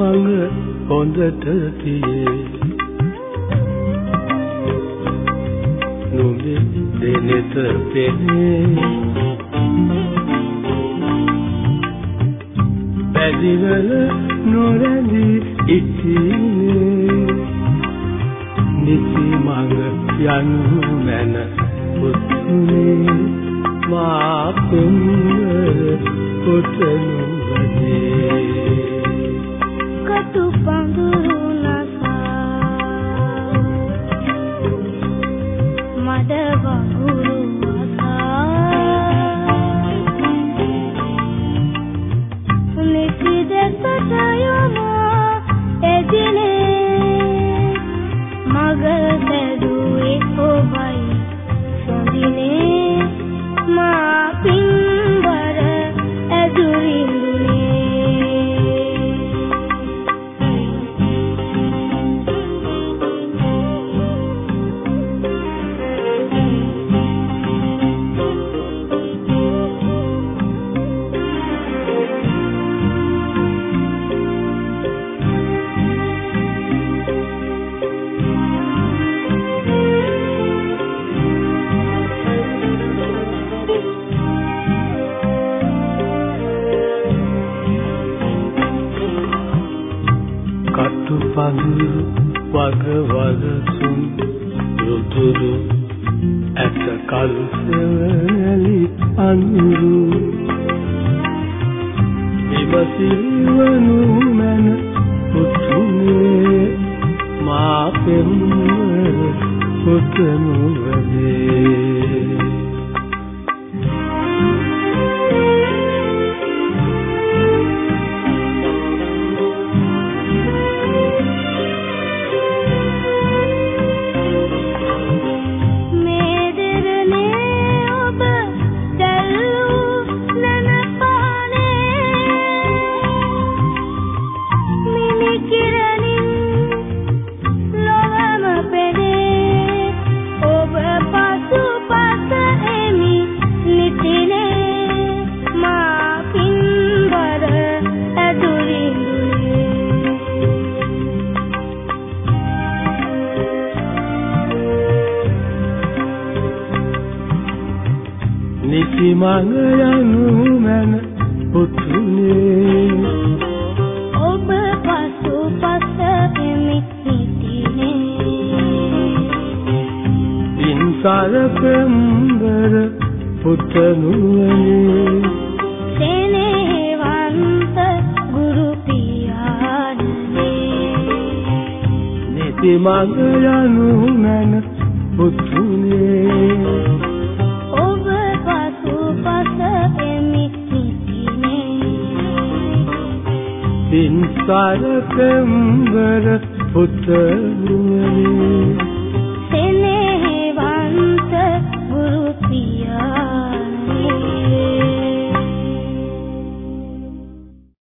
මඟ හොඳට තියේ. නුඹේ දෙනෙත පෙනේ. පැදිවල නොරැඳී ඉතිනේ. නිසි මඟ යනු මැන පුතුනේ. මා පෙම්වර පුතනු වදේ කටු පඳුරු වග වලසුන් රුතුරු ඇත කලු සෙවණලි අඳුරු. ඉවසිවනු නිසි මඟ යනු මැන පුතුනේ. ඔබ පසු පස එමි නිතිනේ ඉන්සාර පෙම්බර පුතනුවනේ. සෙනෙහවන්ත ගුරු පියාණනේ. නිසි මඟ යනු මැන පුතුනේ නිතිනේ ඉන්සාර පෙම්බර පුතනුවනේ සෙනෙහවන්ත